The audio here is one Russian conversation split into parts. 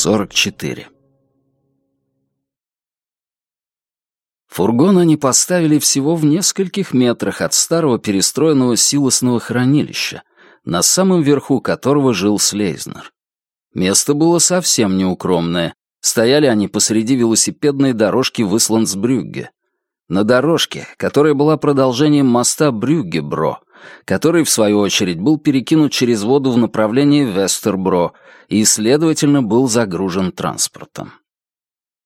44. Фургон они поставили всего в нескольких метрах от старого перестроенного силосного хранилища, на самом верху которого жил Слейзнер. Место было совсем неукромное. Стояли они посреди велосипедной дорожки в Исландсбрюгге. На дорожке, которая была продолжением моста Брюгге-Бро, который, в свою очередь, был перекинут через воду в направлении Вестербро и, следовательно, был загружен транспортом.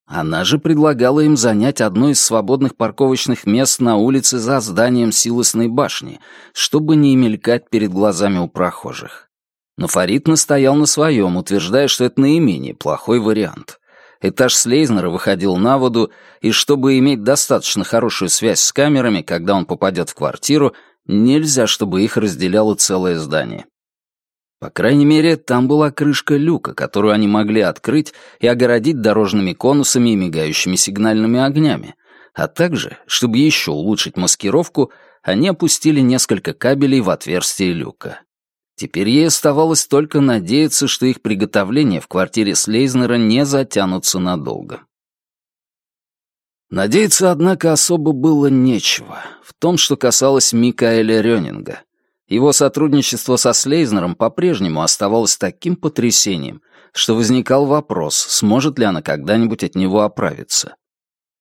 Она же предлагала им занять одно из свободных парковочных мест на улице за зданием Силосной башни, чтобы не мелькать перед глазами у прохожих. Но Фарид настоял на своем, утверждая, что это наименее плохой вариант. Этаж Слейзнера выходил на воду, и чтобы иметь достаточно хорошую связь с камерами, когда он попадет в квартиру, нельзя, чтобы их разделяло целое здание. По крайней мере, там была крышка люка, которую они могли открыть и огородить дорожными конусами и мигающими сигнальными огнями, а также, чтобы еще улучшить маскировку, они опустили несколько кабелей в отверстие люка. Теперь ей оставалось только надеяться, что их приготовления в квартире Слейзнера не затянутся надолго. Надеяться, однако, особо было нечего в том, что касалось Микаэля Рёнинга — его сотрудничество со Слейзнером по-прежнему оставалось таким потрясением, что возникал вопрос, сможет ли она когда-нибудь от него оправиться.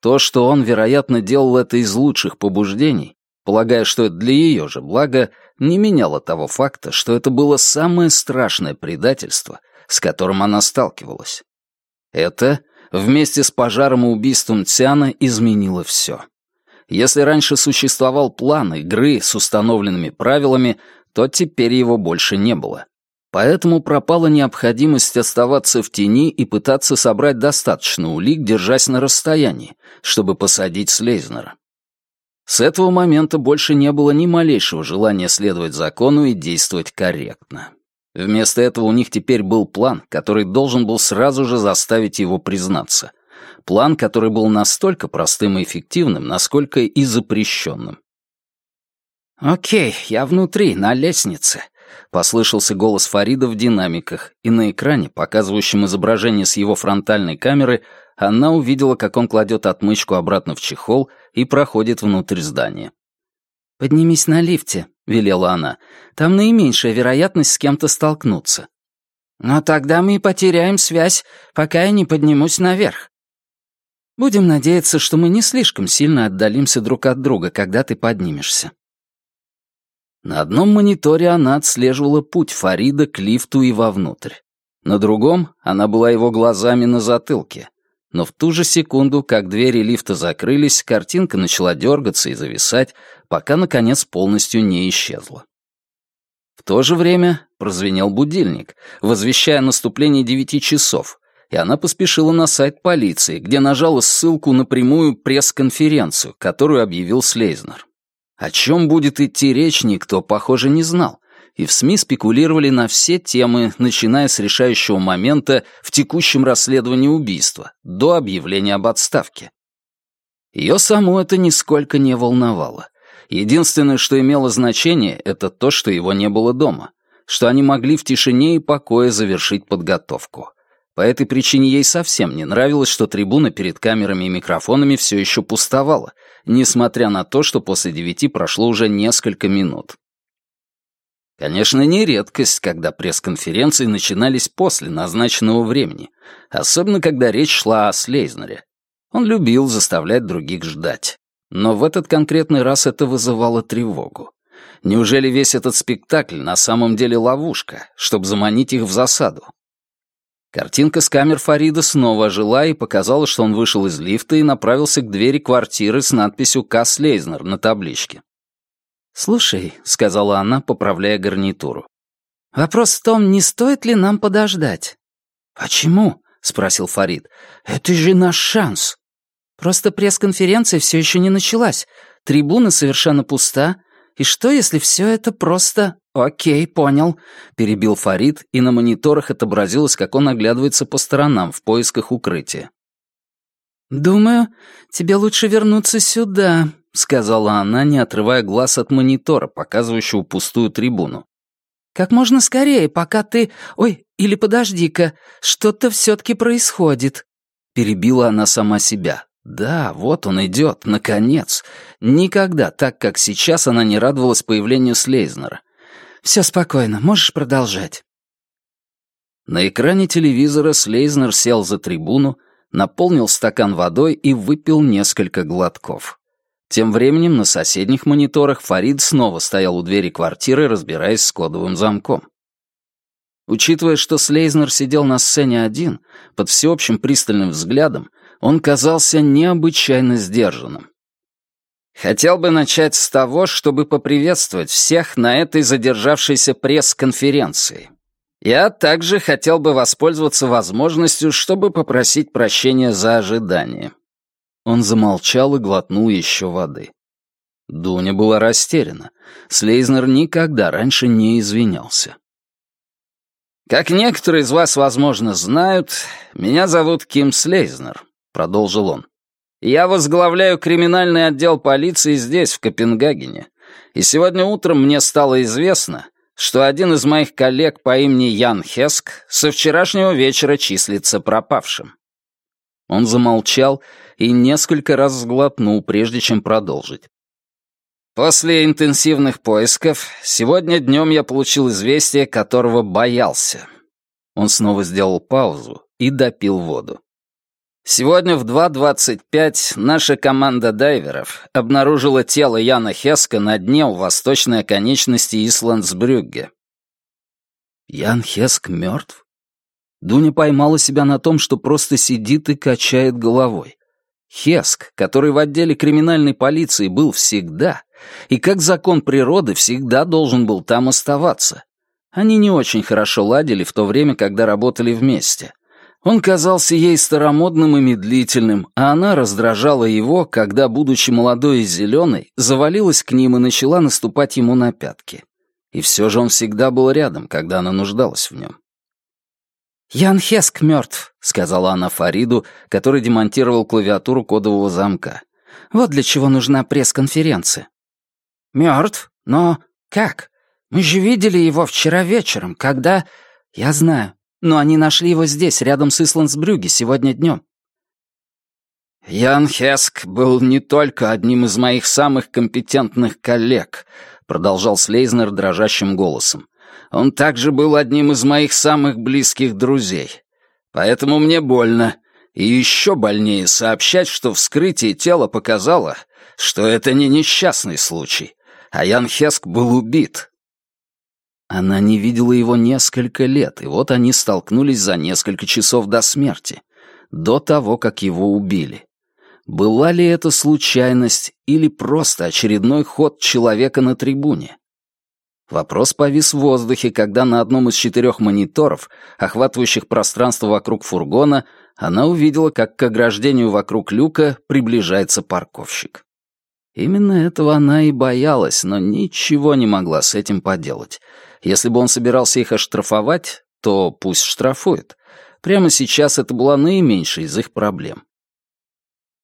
То, что он, вероятно, делал это из лучших побуждений, полагая, что это для ее же блага, не меняло того факта, что это было самое страшное предательство, с которым она сталкивалась. Это, вместе с пожаром и убийством Тиана, изменило все. Если раньше существовал план игры с установленными правилами, то теперь его больше не было. Поэтому пропала необходимость оставаться в тени и пытаться собрать достаточно улик, держась на расстоянии, чтобы посадить Слейзнера. С этого момента больше не было ни малейшего желания следовать закону и действовать корректно. Вместо этого у них теперь был план, который должен был сразу же заставить его признаться — План, который был настолько простым и эффективным, насколько и запрещенным. «Окей, я внутри, на лестнице», — послышался голос Фарида в динамиках, и на экране, показывающем изображение с его фронтальной камеры, она увидела, как он кладет отмычку обратно в чехол и проходит внутрь здания. «Поднимись на лифте», — велела она. «Там наименьшая вероятность с кем-то столкнуться». «Но тогда мы потеряем связь, пока я не поднимусь наверх. Будем надеяться, что мы не слишком сильно отдалимся друг от друга, когда ты поднимешься». На одном мониторе она отслеживала путь Фарида к лифту и вовнутрь. На другом она была его глазами на затылке. Но в ту же секунду, как двери лифта закрылись, картинка начала дергаться и зависать, пока, наконец, полностью не исчезла. В то же время прозвенел будильник, возвещая наступление девяти часов, и она поспешила на сайт полиции, где нажала ссылку на прямую пресс-конференцию, которую объявил Слейзнер. О чем будет идти речь, никто, похоже, не знал, и в СМИ спекулировали на все темы, начиная с решающего момента в текущем расследовании убийства, до объявления об отставке. Ее саму это нисколько не волновало. Единственное, что имело значение, это то, что его не было дома, что они могли в тишине и покое завершить подготовку. По этой причине ей совсем не нравилось, что трибуна перед камерами и микрофонами все еще пустовала, несмотря на то, что после девяти прошло уже несколько минут. Конечно, не редкость, когда пресс-конференции начинались после назначенного времени, особенно когда речь шла о Слейзнере. Он любил заставлять других ждать. Но в этот конкретный раз это вызывало тревогу. Неужели весь этот спектакль на самом деле ловушка, чтобы заманить их в засаду? Картинка с камер Фарида снова ожила и показала, что он вышел из лифта и направился к двери квартиры с надписью «Касс Лейзнер» на табличке. «Слушай», — сказала она, поправляя гарнитуру, — «вопрос в том, не стоит ли нам подождать?» «Почему?» — спросил Фарид. «Это же наш шанс». «Просто пресс-конференция все еще не началась. Трибуна совершенно пуста. И что, если все это просто «Окей, понял», — перебил Фарид, и на мониторах отобразилось, как он оглядывается по сторонам в поисках укрытия. «Думаю, тебе лучше вернуться сюда», — сказала она, не отрывая глаз от монитора, показывающего пустую трибуну. Как можно скорее, пока ты... Ой, или подожди-ка, что-то все-таки происходит». Перебила она сама себя. Да, вот он идет, наконец. Никогда так, как сейчас, она не радовалась появлению Слейзнера. «Все спокойно, можешь продолжать». На экране телевизора Слейзнер сел за трибуну, наполнил стакан водой и выпил несколько глотков. Тем временем на соседних мониторах Фарид снова стоял у двери квартиры, разбираясь с кодовым замком. Учитывая, что Слейзнер сидел на сцене один, под всеобщим пристальным взглядом, он казался необычайно сдержанным. Хотел бы начать с того, чтобы поприветствовать всех на этой задержавшейся пресс-конференции. Я также хотел бы воспользоваться возможностью, чтобы попросить прощения за ожидание. Он замолчал и глотнул еще воды. Дуня была растеряна. Слейзнер никогда раньше не извинялся. «Как некоторые из вас, возможно, знают, меня зовут Ким Слейзнер», — продолжил он. «Я возглавляю криминальный отдел полиции здесь, в Копенгагене, и сегодня утром мне стало известно, что один из моих коллег по имени Ян Хеск со вчерашнего вечера числится пропавшим. Он замолчал и несколько раз сглотнул, прежде чем продолжить. После интенсивных поисков сегодня днем я получил известие, которого боялся. Он снова сделал паузу и допил воду. Сегодня в 2.25 наша команда дайверов обнаружила тело Яна Хеска на дне у восточной оконечности Исландсбрюгге. Ян Хеск мертв? Дуня поймала себя на том, что просто сидит и качает головой. Хеск, который в отделе криминальной полиции был всегда, и как закон природы всегда должен был там оставаться. Они не очень хорошо ладили в то время, когда работали вместе. Он казался ей старомодным и медлительным, а она раздражала его, когда, будучи молодой и зеленой, завалилась к ним и начала наступать ему на пятки. И все же он всегда был рядом, когда она нуждалась в нем. «Ян Хеск мертв», — сказала она Фариду, который демонтировал клавиатуру кодового замка. «Вот для чего нужна пресс-конференция». «Мертв? Но как? Мы же видели его вчера вечером, когда...» «Я знаю, но они нашли его здесь, рядом с Исландсбрюге, сегодня днем». «Ян Хеск был не только одним из моих самых компетентных коллег», — продолжал Слейзнер дрожащим голосом. Он также был одним из моих самых близких друзей. Поэтому мне больно. И еще больнее сообщать, что вскрытие тела показало, что это не несчастный случай, а Ян Хеск был убит. Она не видела его несколько лет, и вот они столкнулись за несколько часов до смерти, до того, как его убили. Была ли это случайность или просто очередной ход человека на трибуне? Вопрос повис в воздухе, когда на одном из четырех мониторов, охватывающих пространство вокруг фургона, она увидела, как к ограждению вокруг люка приближается парковщик. Именно этого она и боялась, но ничего не могла с этим поделать. Если бы он собирался их оштрафовать, то пусть штрафует. Прямо сейчас это была наименьшая из их проблем.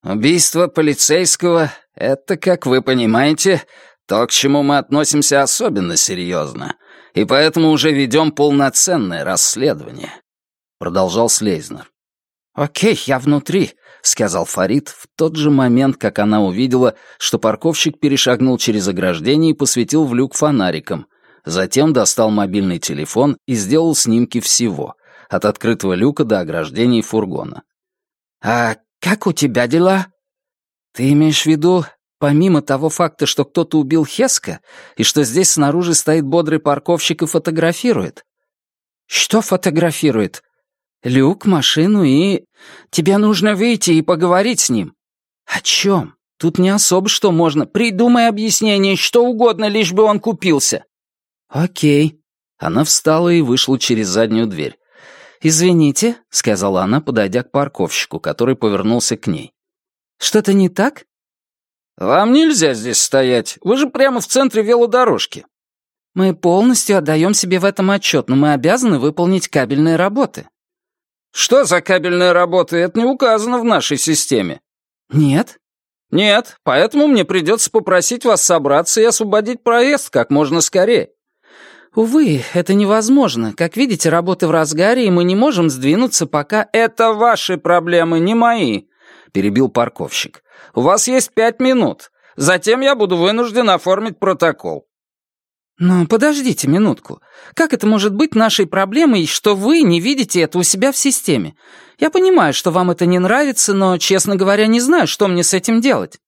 «Убийство полицейского — это, как вы понимаете, то, к чему мы относимся особенно серьезно, и поэтому уже ведем полноценное расследование», — продолжал Слейзнер. «Окей, я внутри», — сказал Фарид в тот же момент, как она увидела, что парковщик перешагнул через ограждение и посветил в люк фонариком, затем достал мобильный телефон и сделал снимки всего, от открытого люка до ограждений фургона. «А как у тебя дела?» «Ты имеешь в виду Помимо того факта, что кто-то убил Хеска, и что здесь снаружи стоит бодрый парковщик и фотографирует. Что фотографирует? Люк, машину и... Тебе нужно выйти и поговорить с ним. О чем? Тут не особо что можно. Придумай объяснение, что угодно, лишь бы он купился. Окей. Она встала и вышла через заднюю дверь. «Извините», — сказала она, подойдя к парковщику, который повернулся к ней. «Что-то не так?» «Вам нельзя здесь стоять. Вы же прямо в центре велодорожки». «Мы полностью отдаем себе в этом отчет, но мы обязаны выполнить кабельные работы». «Что за кабельные работы? Это не указано в нашей системе». «Нет». «Нет, поэтому мне придется попросить вас собраться и освободить проезд как можно скорее». «Увы, это невозможно. Как видите, работы в разгаре, и мы не можем сдвинуться, пока...» «Это ваши проблемы, не мои», — перебил парковщик. «У вас есть пять минут. Затем я буду вынужден оформить протокол». «Но подождите минутку. Как это может быть нашей проблемой, что вы не видите это у себя в системе? Я понимаю, что вам это не нравится, но, честно говоря, не знаю, что мне с этим делать».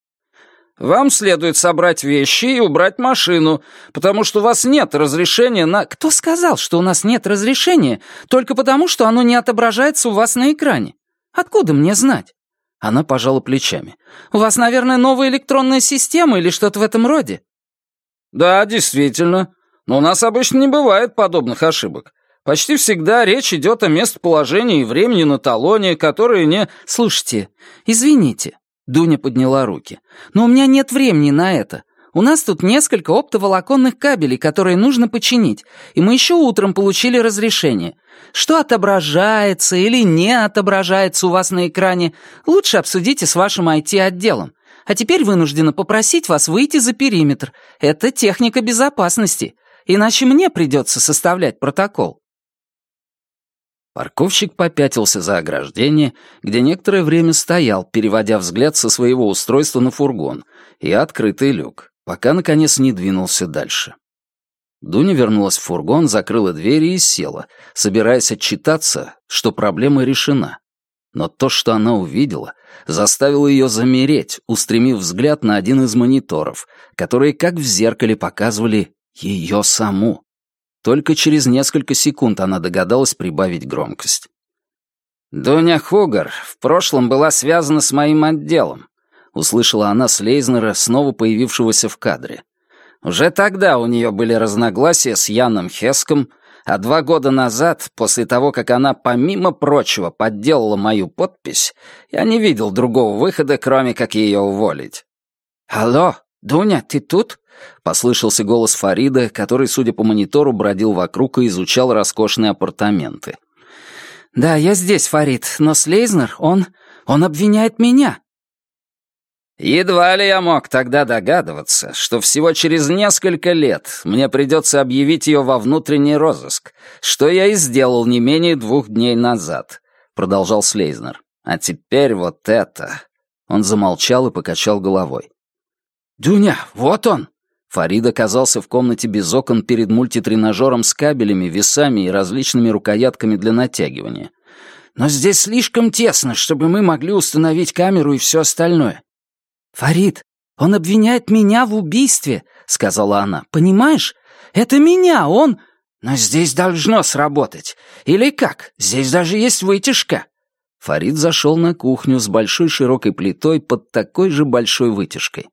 Вам следует собрать вещи и убрать машину, потому что у вас нет разрешения на... Кто сказал, что у нас нет разрешения, только потому, что оно не отображается у вас на экране? Откуда мне знать? Она пожала плечами. У вас, наверное, новая электронная система или что-то в этом роде? Да, действительно. Но у нас обычно не бывает подобных ошибок. Почти всегда речь идет о местоположении и времени на талоне, которые не... Слушайте, извините, Дуня подняла руки. «Но у меня нет времени на это. У нас тут несколько оптоволоконных кабелей, которые нужно починить, и мы еще утром получили разрешение. Что отображается или не отображается у вас на экране, лучше обсудите с вашим IT-отделом. А теперь вынуждена попросить вас выйти за периметр. Это техника безопасности. Иначе мне придется составлять протокол». Парковщик попятился за ограждение, где некоторое время стоял, переводя взгляд со своего устройства на фургон и открытый люк, пока, наконец, не двинулся дальше. Дуня вернулась в фургон, закрыла двери и села, собираясь отчитаться, что проблема решена. Но то, что она увидела, заставило ее замереть, устремив взгляд на один из мониторов, которые как в зеркале показывали ее саму. Только через несколько секунд она догадалась прибавить громкость. «Дуня Хугар в прошлом была связана с моим отделом», — услышала она с Лейзнера, снова появившегося в кадре. «Уже тогда у нее были разногласия с Яном Хеском, а два года назад, после того, как она, помимо прочего, подделала мою подпись, я не видел другого выхода, кроме как ее уволить». «Алло, Дуня, ты тут?» — послышался голос Фарида, который, судя по монитору, бродил вокруг и изучал роскошные апартаменты. «Да, я здесь, Фарид, но Слейзнер, он... он обвиняет меня». «Едва ли я мог тогда догадываться, что всего через несколько лет мне придется объявить ее во внутренний розыск, что я и сделал не менее двух дней назад», — продолжал Слейзнер. «А теперь вот это...» Он замолчал и покачал головой. «Дуня, вот он!» Фарид оказался в комнате без окон перед мультитренажером с кабелями, весами и различными рукоятками для натягивания. «Но здесь слишком тесно, чтобы мы могли установить камеру и все остальное». «Фарид, он обвиняет меня в убийстве», — сказала она. «Понимаешь? Это меня, он...» «Но здесь должно сработать. Или как? Здесь даже есть вытяжка». Фарид зашел на кухню с большой широкой плитой под такой же большой вытяжкой.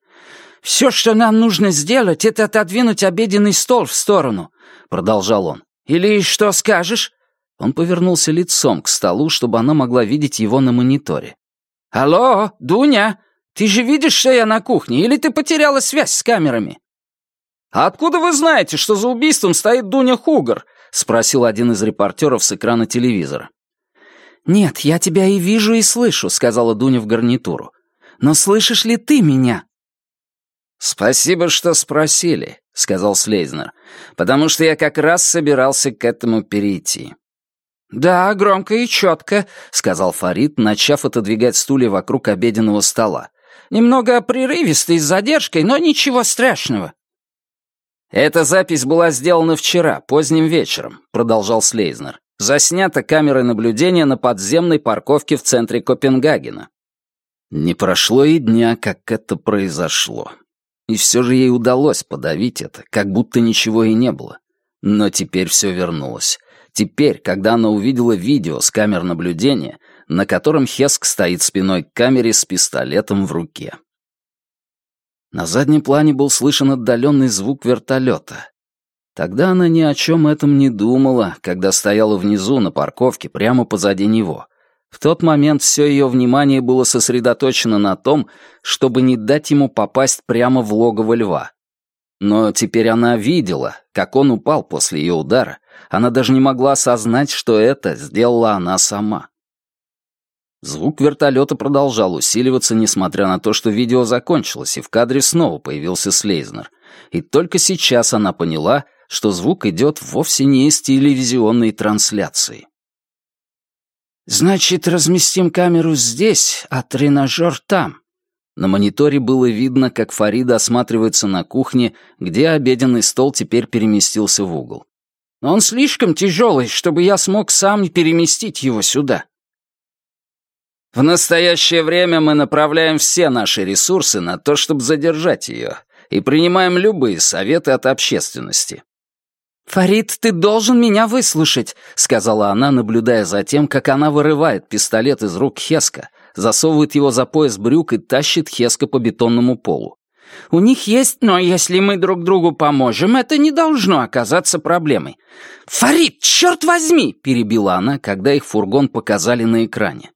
«Все, что нам нужно сделать, это отодвинуть обеденный стол в сторону», — продолжал он. «Или что скажешь?» Он повернулся лицом к столу, чтобы она могла видеть его на мониторе. «Алло, Дуня, ты же видишь, что я на кухне, или ты потеряла связь с камерами?» «А откуда вы знаете, что за убийством стоит Дуня Хугар?» — спросил один из репортеров с экрана телевизора. «Нет, я тебя и вижу, и слышу», — сказала Дуня в гарнитуру. «Но слышишь ли ты меня?» «Спасибо, что спросили», — сказал Слейзнер, «потому что я как раз собирался к этому перейти». «Да, громко и четко», — сказал Фарид, начав отодвигать стулья вокруг обеденного стола. «Немного прерывисто и с задержкой, но ничего страшного». «Эта запись была сделана вчера, поздним вечером», — продолжал Слейзнер. «Заснята камерой наблюдения на подземной парковке в центре Копенгагена». Не прошло и дня, как это произошло. И все же ей удалось подавить это, как будто ничего и не было. Но теперь все вернулось. Теперь, когда она увидела видео с камер наблюдения, на котором Хеск стоит спиной к камере с пистолетом в руке. На заднем плане был слышен отдаленный звук вертолета. Тогда она ни о чем этом не думала, когда стояла внизу на парковке прямо позади него — в тот момент все ее внимание было сосредоточено на том, чтобы не дать ему попасть прямо в логово льва. Но теперь она видела, как он упал после ее удара. Она даже не могла осознать, что это сделала она сама. Звук вертолета продолжал усиливаться, несмотря на то, что видео закончилось, и в кадре снова появился Слейзнер. И только сейчас она поняла, что звук идет вовсе не из телевизионной трансляции. «Значит, разместим камеру здесь, а тренажер там». На мониторе было видно, как Фарида осматривается на кухне, где обеденный стол теперь переместился в угол. «Но он слишком тяжелый, чтобы я смог сам переместить его сюда». «В настоящее время мы направляем все наши ресурсы на то, чтобы задержать ее, и принимаем любые советы от общественности. «Фарид, ты должен меня выслушать», — сказала она, наблюдая за тем, как она вырывает пистолет из рук Хеска, засовывает его за пояс брюк и тащит Хеска по бетонному полу. «У них есть, но если мы друг другу поможем, это не должно оказаться проблемой». «Фарид, черт возьми!» — перебила она, когда их фургон показали на экране.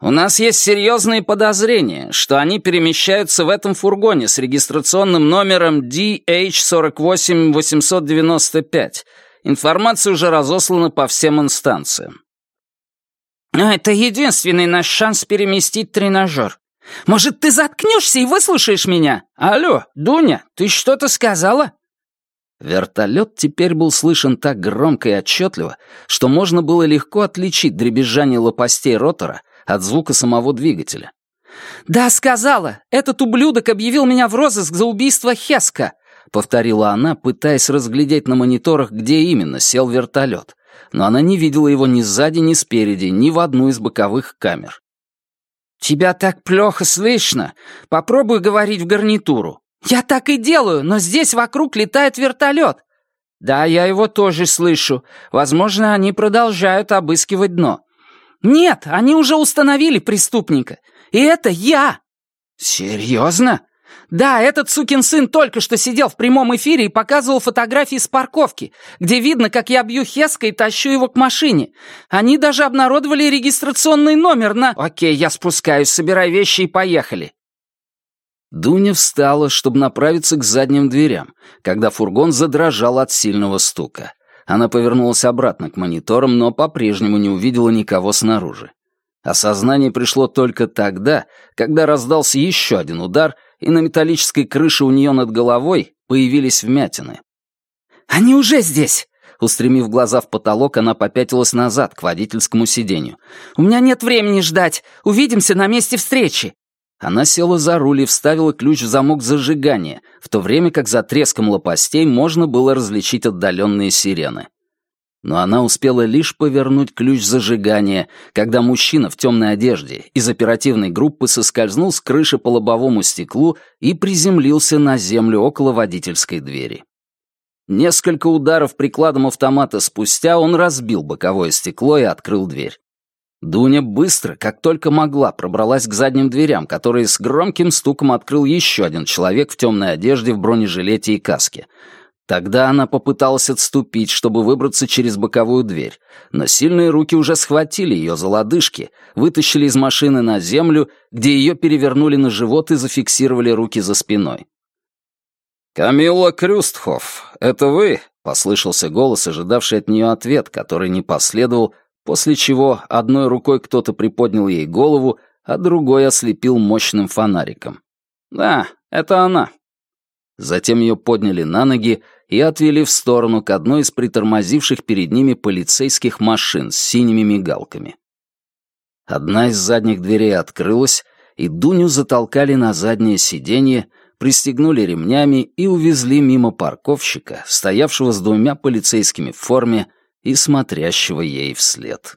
У нас есть серьезные подозрения, что они перемещаются в этом фургоне с регистрационным номером DH48895. Информация уже разослана по всем инстанциям. Но это единственный наш шанс переместить тренажер. Может, ты заткнешься и выслушаешь меня? Алло, Дуня, ты что-то сказала?» Вертолет теперь был слышен так громко и отчетливо, что можно было легко отличить дребезжание лопастей ротора от звука самого двигателя. «Да, сказала! Этот ублюдок объявил меня в розыск за убийство Хеска!» — повторила она, пытаясь разглядеть на мониторах, где именно сел вертолет. Но она не видела его ни сзади, ни спереди, ни в одну из боковых камер. «Тебя так плохо слышно. Попробуй говорить в гарнитуру». «Я так и делаю, но здесь вокруг летает вертолет». «Да, я его тоже слышу. Возможно, они продолжают обыскивать дно. «Нет, они уже установили преступника. И это я!» «Серьезно?» «Да, этот сукин сын только что сидел в прямом эфире и показывал фотографии с парковки, где видно, как я бью Хеска и тащу его к машине. Они даже обнародовали регистрационный номер на... Окей, я спускаюсь, собирай вещи и поехали». Дуня встала, чтобы направиться к задним дверям, когда фургон задрожал от сильного стука. Она повернулась обратно к мониторам, но по-прежнему не увидела никого снаружи. Осознание пришло только тогда, когда раздался еще один удар, и на металлической крыше у нее над головой появились вмятины. «Они уже здесь!» Устремив глаза в потолок, она попятилась назад к водительскому сиденью. «У меня нет времени ждать. Увидимся на месте встречи!» Она села за руль и вставила ключ в замок зажигания, в то время как за треском лопастей можно было различить отдаленные сирены. Но она успела лишь повернуть ключ зажигания, когда мужчина в темной одежде из оперативной группы соскользнул с крыши по лобовому стеклу и приземлился на землю около водительской двери. Несколько ударов прикладом автомата спустя он разбил боковое стекло и открыл дверь. Дуня быстро, как только могла, пробралась к задним дверям, которые с громким стуком открыл еще один человек в темной одежде в бронежилете и каске. Тогда она попыталась отступить, чтобы выбраться через боковую дверь, но сильные руки уже схватили ее за лодыжки, вытащили из машины на землю, где ее перевернули на живот и зафиксировали руки за спиной. «Камилла Крюстхоф, это вы?» — послышался голос, ожидавший от нее ответ, который не последовал, после чего одной рукой кто-то приподнял ей голову, а другой ослепил мощным фонариком. «Да, это она». Затем ее подняли на ноги и отвели в сторону к одной из притормозивших перед ними полицейских машин с синими мигалками. Одна из задних дверей открылась, и Дуню затолкали на заднее сиденье, пристегнули ремнями и увезли мимо парковщика, стоявшего с двумя полицейскими в форме и смотрящего ей вслед.